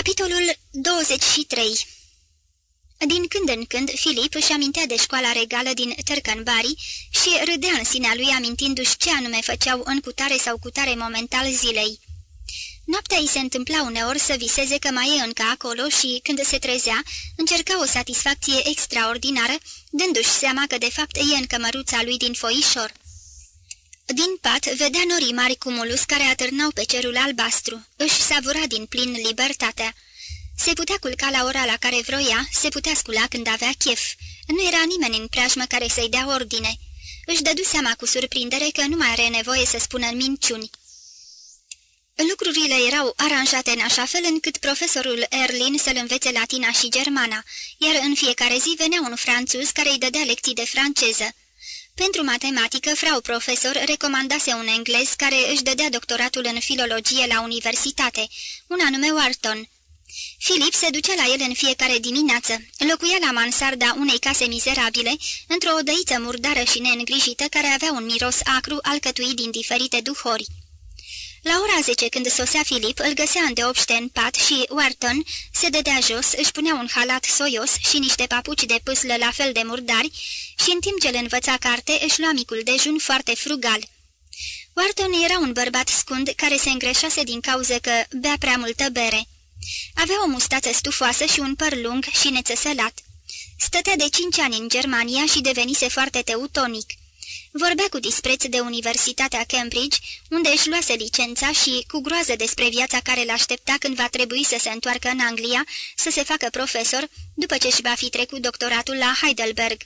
Capitolul 23 Din când în când, Filip își amintea de școala regală din Tărcanbari și râdea în sinea lui amintindu-și ce anume făceau în cutare sau cutare momental zilei. Noaptea îi se întâmpla uneori să viseze că mai e încă acolo și, când se trezea, încerca o satisfacție extraordinară, dându-și seama că de fapt e în cămăruța lui din foișor. Din pat vedea norii mari cumulus care atârnau pe cerul albastru. Își savura din plin libertatea. Se putea culca la ora la care vroia, se putea scula când avea chef. Nu era nimeni în preajmă care să-i dea ordine. Își dădu seama cu surprindere că nu mai are nevoie să spună în minciuni. Lucrurile erau aranjate în așa fel încât profesorul Erlin să-l învețe latina și germana, iar în fiecare zi venea un franțuz care îi dădea lecții de franceză. Pentru matematică, frau profesor recomandase un englez care își dădea doctoratul în filologie la universitate, un anume Wharton. Filip se ducea la el în fiecare dimineață. Locuia la mansarda unei case mizerabile, într-o odăiță murdară și neîngrijită care avea un miros acru alcătuit din diferite duhori. La ora 10, când sosea Filip, îl găsea îndeopște în pat și Wharton se dădea jos, își punea un halat soios și niște papuci de pâslă la fel de murdari și în timp ce îl învăța carte, își lua micul dejun foarte frugal. Wharton era un bărbat scund care se îngreșase din cauză că bea prea multă bere. Avea o mustață stufoasă și un păr lung și nețăsălat. Stătea de cinci ani în Germania și devenise foarte teutonic. Vorbea cu dispreț de Universitatea Cambridge, unde își luase licența și cu groază despre viața care l-aștepta când va trebui să se întoarcă în Anglia, să se facă profesor, după ce își va fi trecut doctoratul la Heidelberg.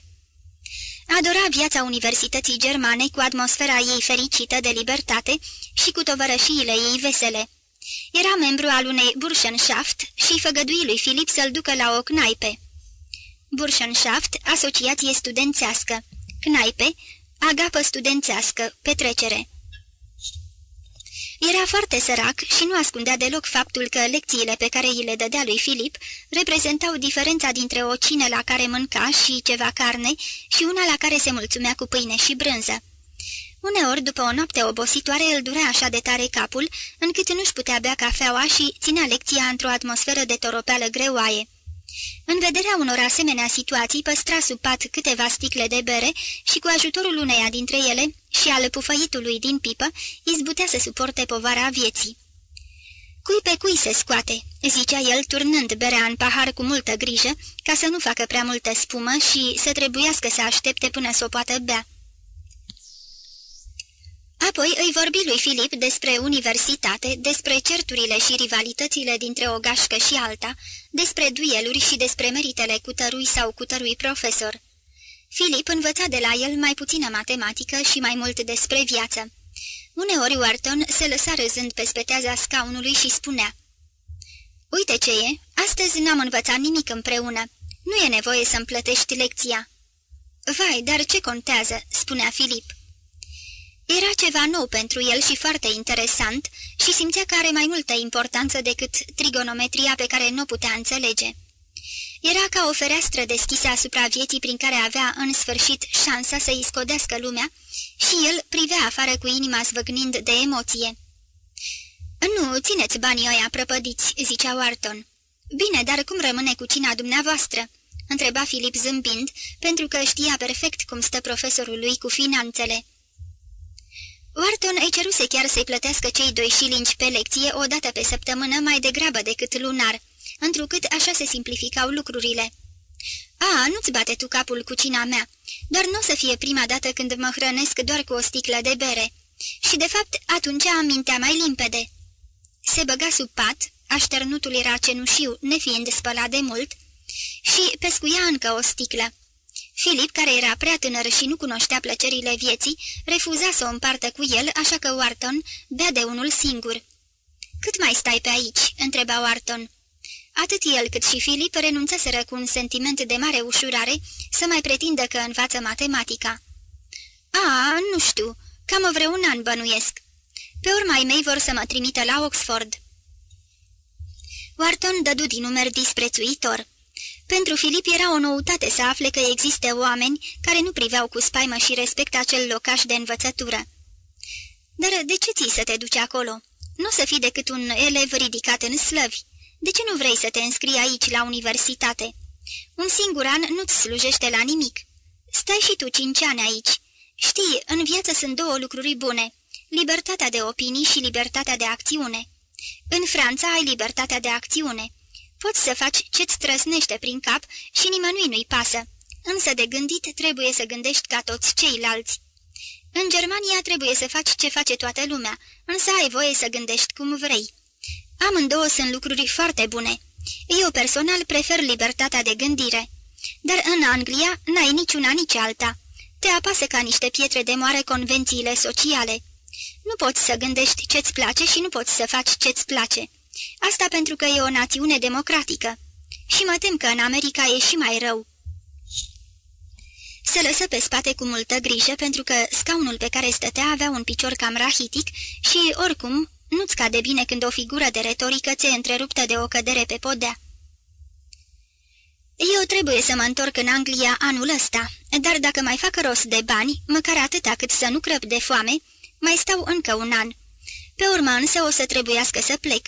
Adora viața Universității Germane cu atmosfera ei fericită de libertate și cu tovărășiile ei vesele. Era membru al unei Burschenschaft și făgădui lui Filip să-l ducă la o knaipe. Burschenschaft, asociație studențească. Knaipe, agapă studențească, petrecere. Era foarte sărac și nu ascundea deloc faptul că lecțiile pe care îi le dădea lui Filip reprezentau diferența dintre o cină la care mânca și ceva carne și una la care se mulțumea cu pâine și brânză. Uneori, după o noapte obositoare, îl durea așa de tare capul, încât nu-și putea bea cafeaua și ținea lecția într-o atmosferă de toropeală greoaie. În vederea unor asemenea situații, păstra sub pat câteva sticle de bere și cu ajutorul uneia dintre ele și al pufăitului din pipă, izbutea să suporte povara vieții. Cui pe cui se scoate?" zicea el, turnând berea în pahar cu multă grijă, ca să nu facă prea multă spumă și să trebuiască să aștepte până să o poată bea. Apoi îi vorbi lui Filip despre universitate, despre certurile și rivalitățile dintre o gașcă și alta, despre dueluri și despre meritele cutărui sau cutărui profesor. Filip învăța de la el mai puțină matematică și mai mult despre viață. Uneori Wharton se lăsa râzând pe speteaza scaunului și spunea Uite ce e, astăzi n-am învățat nimic împreună. Nu e nevoie să-mi plătești lecția." Vai, dar ce contează?" spunea Filip. Era ceva nou pentru el și foarte interesant și simțea că are mai multă importanță decât trigonometria pe care nu putea înțelege. Era ca o fereastră deschisă asupra vieții prin care avea în sfârșit șansa să-i scodească lumea și el privea afară cu inima zvăgnind de emoție. Nu, țineți banii ăia prăpădiți," zicea Wharton. Bine, dar cum rămâne cu cina dumneavoastră?" întreba Filip zâmbind, pentru că știa perfect cum stă profesorul lui cu finanțele. Wharton îi ceruse chiar să-i plătească cei doi șilingi pe lecție o dată pe săptămână mai degrabă decât lunar, întrucât așa se simplificau lucrurile. A, nu-ți bate tu capul cu cina mea, doar nu o să fie prima dată când mă hrănesc doar cu o sticlă de bere. Și de fapt atunci am mintea mai limpede. Se băga sub pat, așternutul era cenușiu, nefiind spălat de mult, și pescuia încă o sticlă. Filip, care era prea tânăr și nu cunoștea plăcerile vieții, refuza să o împartă cu el, așa că Wharton bea de unul singur. Cât mai stai pe aici?" întreba Wharton. Atât el cât și Filip renunțaseră cu un sentiment de mare ușurare să mai pretindă că învață matematica. A, nu știu, cam vreun an bănuiesc. Pe urma mei vor să mă trimită la Oxford." Wharton dădu din numeri disprețuitor. Pentru Filip era o noutate să afle că există oameni care nu priveau cu spaimă și respect acel locaș de învățătură. Dar de ce ții să te duci acolo? Nu să fii decât un elev ridicat în slăvi. De ce nu vrei să te înscrii aici la universitate? Un singur an nu-ți slujește la nimic. Stai și tu cinci ani aici. Știi, în viață sunt două lucruri bune, libertatea de opinii și libertatea de acțiune. În Franța ai libertatea de acțiune. Poți să faci ce-ți trăsnește prin cap și nimănui nu-i pasă. Însă de gândit trebuie să gândești ca toți ceilalți. În Germania trebuie să faci ce face toată lumea, însă ai voie să gândești cum vrei. Amândouă sunt lucruri foarte bune. Eu personal prefer libertatea de gândire. Dar în Anglia n-ai niciuna nici alta. Te apasă ca niște pietre de moare convențiile sociale. Nu poți să gândești ce-ți place și nu poți să faci ce-ți place. Asta pentru că e o națiune democratică. Și mă tem că în America e și mai rău. Se lăsă pe spate cu multă grijă pentru că scaunul pe care stătea avea un picior cam rahitic și, oricum, nu-ți cade bine când o figură de retorică ți-e întreruptă de o cădere pe podea. Eu trebuie să mă întorc în Anglia anul ăsta, dar dacă mai fac rost de bani, măcar atâta cât să nu crăp de foame, mai stau încă un an. Pe urmă însă o să trebuiască să plec.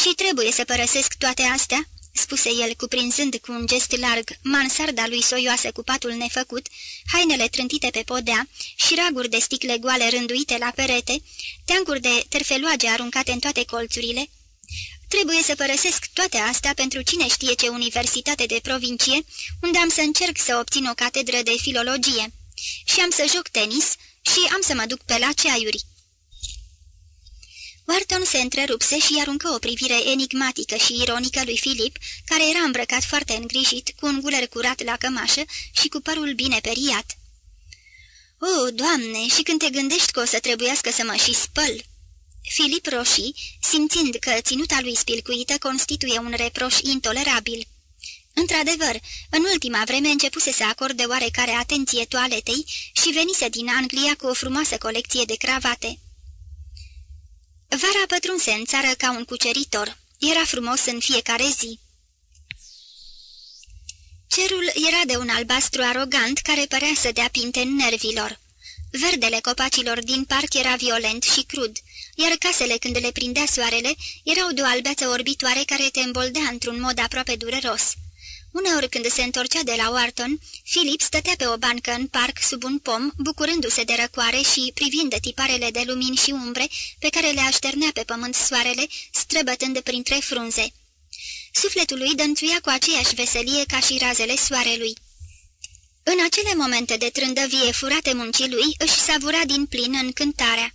Și trebuie să părăsesc toate astea?" spuse el, cuprinzând cu un gest larg mansarda lui soioasă cu patul nefăcut, hainele trântite pe podea și raguri de sticle goale rânduite la perete, teancuri de terfeloage aruncate în toate colțurile. Trebuie să părăsesc toate astea pentru cine știe ce universitate de provincie, unde am să încerc să obțin o catedră de filologie. Și am să joc tenis și am să mă duc pe la ceaiuri. Wharton se întrerupse și aruncă o privire enigmatică și ironică lui Filip, care era îmbrăcat foarte îngrijit, cu un guler curat la cămașă și cu părul bine periat. O, Doamne, și când te gândești că o să trebuiască să mă și spăl!" Filip roșii, simțind că ținuta lui spilcuită constituie un reproș intolerabil. Într-adevăr, în ultima vreme începuse să acorde oarecare atenție toaletei și venise din Anglia cu o frumoasă colecție de cravate. Vara pătrunse în țară ca un cuceritor. Era frumos în fiecare zi. Cerul era de un albastru arogant care părea să dea pinte în nervilor. Verdele copacilor din parc era violent și crud, iar casele când le prindea soarele erau de o albeață orbitoare care te îmboldea într-un mod aproape dureros. Uneori când se întorcea de la Wharton, Philip stătea pe o bancă în parc sub un pom, bucurându-se de răcoare și privind de tiparele de lumini și umbre pe care le așternea pe pământ soarele, străbătând printre frunze. Sufletul lui dănțuia cu aceeași veselie ca și razele soarelui. În acele momente de trândăvie furate muncii lui, își savura din plin încântarea.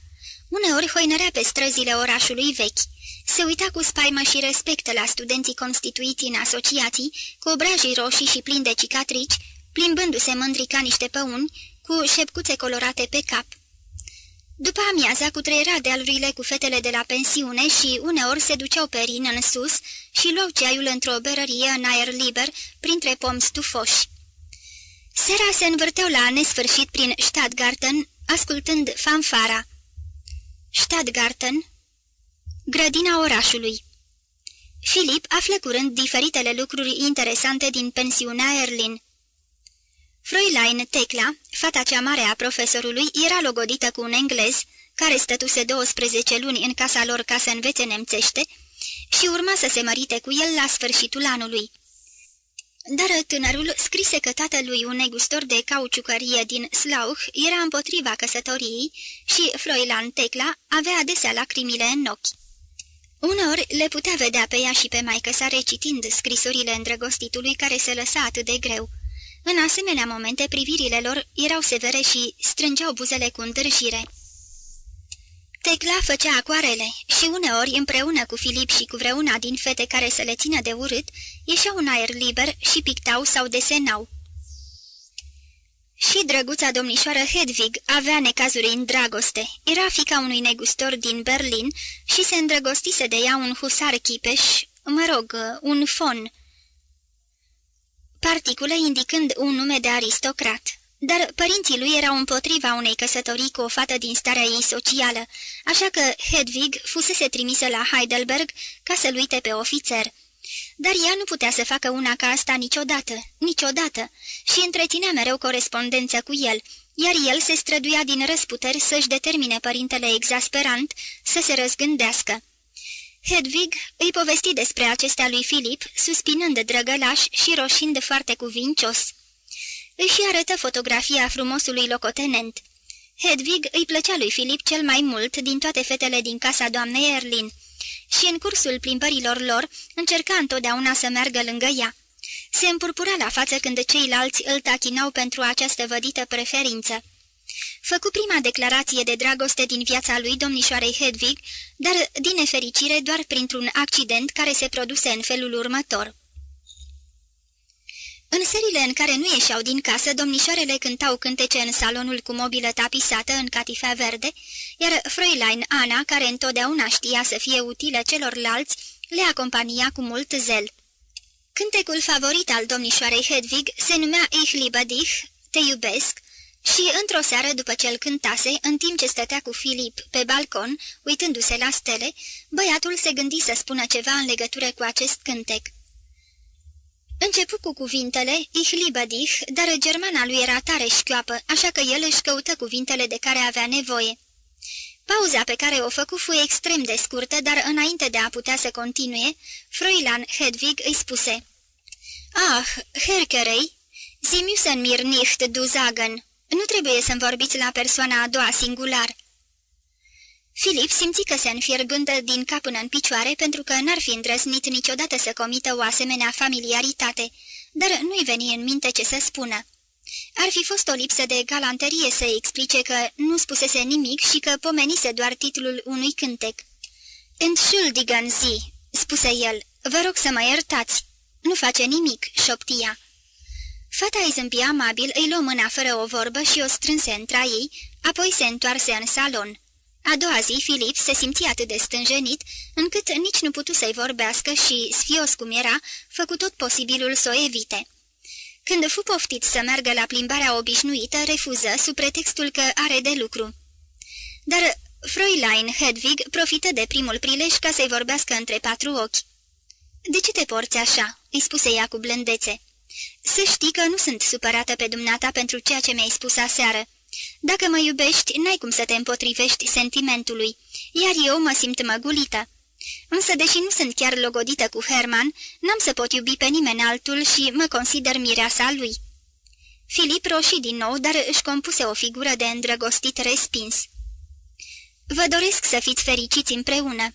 Uneori hoinărea pe străzile orașului vechi. Se uita cu spaimă și respect la studenții constituiți în asociații, cu obrajii roșii și plini de cicatrici, plimbându-se mândri ca niște păuni, cu șepcuțe colorate pe cap. După amiaza cutreiera dealurile cu fetele de la pensiune și uneori se duceau pe rin în sus și luau ceaiul într-o berărie în aer liber, printre pomi stufoși. Sera se învârteau la nesfârșit prin Stadtgarten, ascultând fanfara. Stadtgarten Grădina orașului Filip află curând diferitele lucruri interesante din pensiunea Erlin. Fräulein Tecla, fata cea mare a profesorului, era logodită cu un englez, care stătuse 12 luni în casa lor ca să învețe nemțește, și urma să se mărite cu el la sfârșitul anului. Dar tânărul scrise că tatălui un negustor de cauciucărie din Slauch era împotriva căsătoriei și Fräulein Tecla avea adesea lacrimile în ochi. Uneori le putea vedea pe ea și pe maică sa recitind scrisurile îndrăgostitului care se lăsa atât de greu. În asemenea momente, privirile lor erau severe și strângeau buzele cu întârșire. Tecla făcea acoarele și uneori, împreună cu Filip și cu vreuna din fete care să le țină de urât, ieșeau în aer liber și pictau sau desenau. Și drăguța domnișoară Hedwig avea necazuri în dragoste. Era fica unui negustor din Berlin și se îndrăgostise de ea un husar chipeș, mă rog, un fon, particule indicând un nume de aristocrat. Dar părinții lui erau împotriva unei căsătorii cu o fată din starea ei socială, așa că Hedwig fusese trimisă la Heidelberg ca să-l uite pe ofițer. Dar ea nu putea să facă una ca asta niciodată, niciodată, și întreținea mereu corespondență cu el, iar el se străduia din răsputeri să-și determine părintele exasperant să se răzgândească. Hedwig îi povesti despre acestea lui Filip, suspinând drăgălaș și roșind foarte cuvincios. Își arătă fotografia frumosului locotenent. Hedwig îi plăcea lui Filip cel mai mult din toate fetele din casa doamnei Erlin și în cursul plimbărilor lor încerca întotdeauna să meargă lângă ea. Se împurpura la față când ceilalți îl tachinau pentru această vădită preferință. Făcu prima declarație de dragoste din viața lui domnișoarei Hedwig, dar din nefericire doar printr-un accident care se produse în felul următor. În serile în care nu ieșeau din casă, domnișoarele cântau cântece în salonul cu mobilă tapisată în catifea verde, iar Fräulein Ana, care întotdeauna știa să fie utilă celorlalți, le acompania cu mult zel. Cântecul favorit al domnișoarei Hedwig se numea Ich liebe dich, Te iubesc, și într-o seară după ce îl cântase, în timp ce stătea cu Filip pe balcon, uitându-se la stele, băiatul se gândi să spună ceva în legătură cu acest cântec. Începu cu cuvintele Ich liebe dich, dar germana lui era tare șchioapă, așa că el își căută cuvintele de care avea nevoie. Pauza pe care o făcu fu extrem de scurtă, dar înainte de a putea să continue, Fräulein Hedwig îi spuse Ah, Herkerei, Sie müssen mir nicht du sagen. Nu trebuie să-mi vorbiți la persoana a doua singular." Filip simți că se înfierbântă din cap până în picioare pentru că n-ar fi îndrăznit niciodată să comită o asemenea familiaritate, dar nu-i veni în minte ce să spună. Ar fi fost o lipsă de galanterie să explice că nu spusese nimic și că pomenise doar titlul unui cântec. Entschuldigen Sie, spuse el, vă rog să mă iertați. Nu face nimic, șoptia. Fata îi zâmbi amabil, îi luă mâna fără o vorbă și o strânse între ei, apoi se întoarse în salon. A doua zi, Filip se simțea atât de stânjenit, încât nici nu putu să-i vorbească și, sfios cum era, făcu tot posibilul să o evite. Când fu poftit să meargă la plimbarea obișnuită, refuză sub pretextul că are de lucru. Dar Fräulein Hedwig profită de primul prilej ca să-i vorbească între patru ochi. De ce te porți așa?" îi spuse ea cu blândețe. Să știi că nu sunt supărată pe dumneata pentru ceea ce mi-ai spus aseară. Dacă mă iubești, n-ai cum să te împotrivești sentimentului, iar eu mă simt măgulită. Însă, deși nu sunt chiar logodită cu Herman, n-am să pot iubi pe nimeni altul și mă consider mireasa lui." Filip roșii din nou, dar își compuse o figură de îndrăgostit respins. Vă doresc să fiți fericiți împreună."